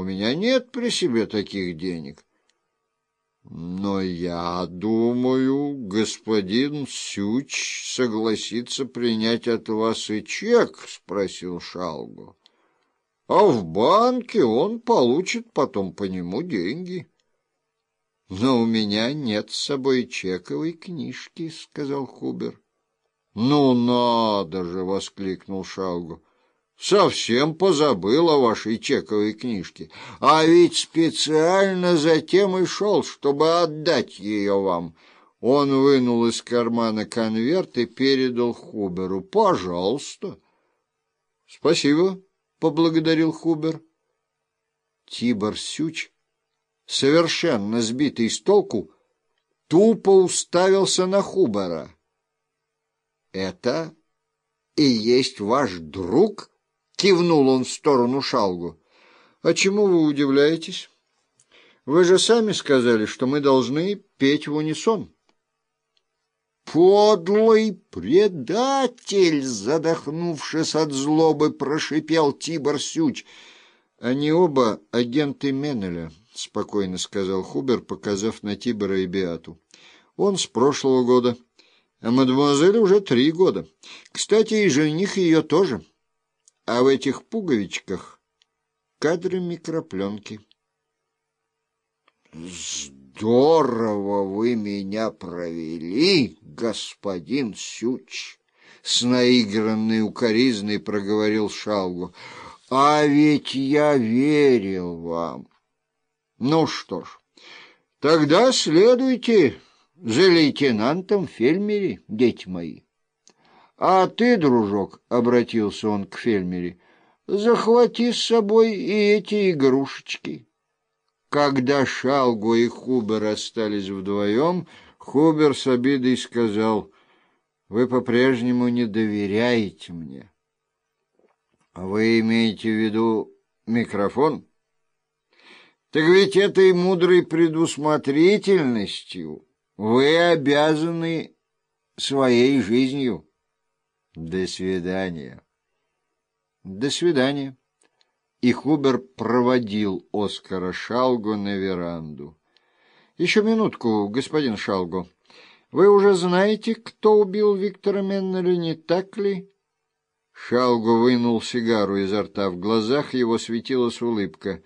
У меня нет при себе таких денег. Но я думаю, господин Сюч согласится принять от вас и чек, спросил Шалгу. А в банке он получит потом по нему деньги. Но у меня нет с собой чековой книжки, сказал Хубер. Ну надо же, воскликнул Шалгу. Совсем позабыл о вашей чековой книжке. А ведь специально затем и шел, чтобы отдать ее вам. Он вынул из кармана конверт и передал Хуберу. «Пожалуйста». «Спасибо», — поблагодарил Хубер. Тибор Сюч, совершенно сбитый с толку, тупо уставился на Хубера. «Это и есть ваш друг?» Кивнул он в сторону Шалгу. «А чему вы удивляетесь? Вы же сами сказали, что мы должны петь в унисон». «Подлый предатель!» — задохнувшись от злобы, прошипел Тибор Сюч. «Они оба агенты Меннеля», — спокойно сказал Хубер, показав на Тибора и Беату. «Он с прошлого года, а мадемуазель уже три года. Кстати, и жених ее тоже» а в этих пуговичках кадры микропленки. «Здорово вы меня провели, господин Сюч!» С наигранной укоризной проговорил Шалгу. «А ведь я верил вам!» «Ну что ж, тогда следуйте за лейтенантом Фельмери, дети мои». А ты, дружок, — обратился он к фельмере, — захвати с собой и эти игрушечки. Когда Шалгу и Хубер остались вдвоем, Хубер с обидой сказал, — Вы по-прежнему не доверяете мне. — Вы имеете в виду микрофон? — Так ведь этой мудрой предусмотрительностью вы обязаны своей жизнью. До свидания. До свидания. И Хубер проводил Оскара Шалго на веранду. Еще минутку, господин Шалго. Вы уже знаете, кто убил Виктора Меннера, не так ли? Шалго вынул сигару изо рта. В глазах его светилась улыбка.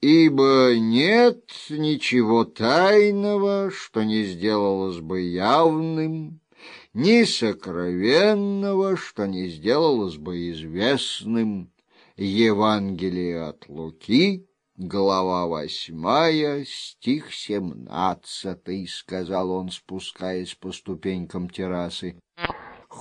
«Ибо нет ничего тайного, что не сделалось бы явным» ни сокровенного, что не сделалось бы известным. Евангелие от Луки, глава восьмая, стих семнадцатый, — сказал он, спускаясь по ступенькам террасы.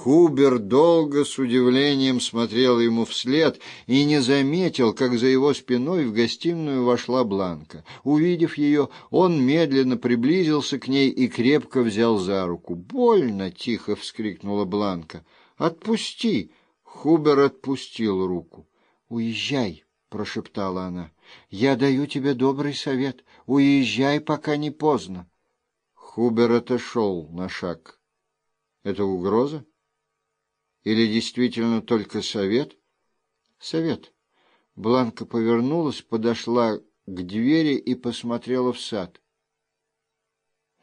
Хубер долго с удивлением смотрел ему вслед и не заметил, как за его спиной в гостиную вошла Бланка. Увидев ее, он медленно приблизился к ней и крепко взял за руку. «Больно!» — тихо вскрикнула Бланка. «Отпусти!» Хубер отпустил руку. «Уезжай!» — прошептала она. «Я даю тебе добрый совет. Уезжай, пока не поздно». Хубер отошел на шаг. «Это угроза?» Или действительно только совет? Совет. Бланка повернулась, подошла к двери и посмотрела в сад.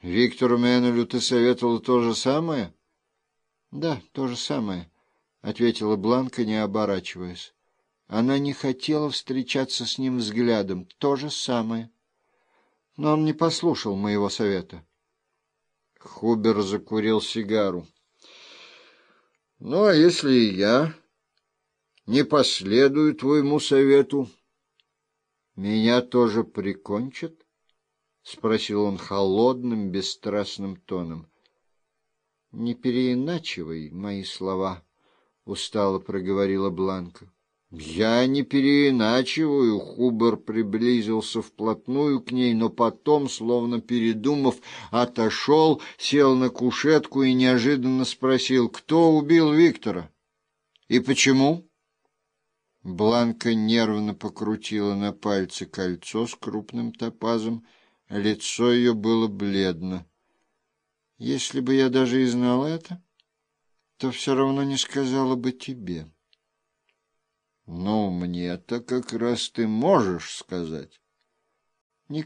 Виктору Меннелю ты советовала то же самое? Да, то же самое, ответила Бланка, не оборачиваясь. Она не хотела встречаться с ним взглядом. То же самое. Но он не послушал моего совета. Хубер закурил сигару. Ну, а если и я не последую твоему совету, меня тоже прикончат? — спросил он холодным, бесстрастным тоном. — Не переиначивай мои слова, — устало проговорила Бланка. Я не переиначиваю. Хубер приблизился вплотную к ней, но потом, словно передумав, отошел, сел на кушетку и неожиданно спросил, кто убил Виктора и почему? Бланка нервно покрутила на пальце кольцо с крупным топазом. Лицо ее было бледно. Если бы я даже и знала это, то все равно не сказала бы тебе. Ну, мне-то как раз ты можешь сказать.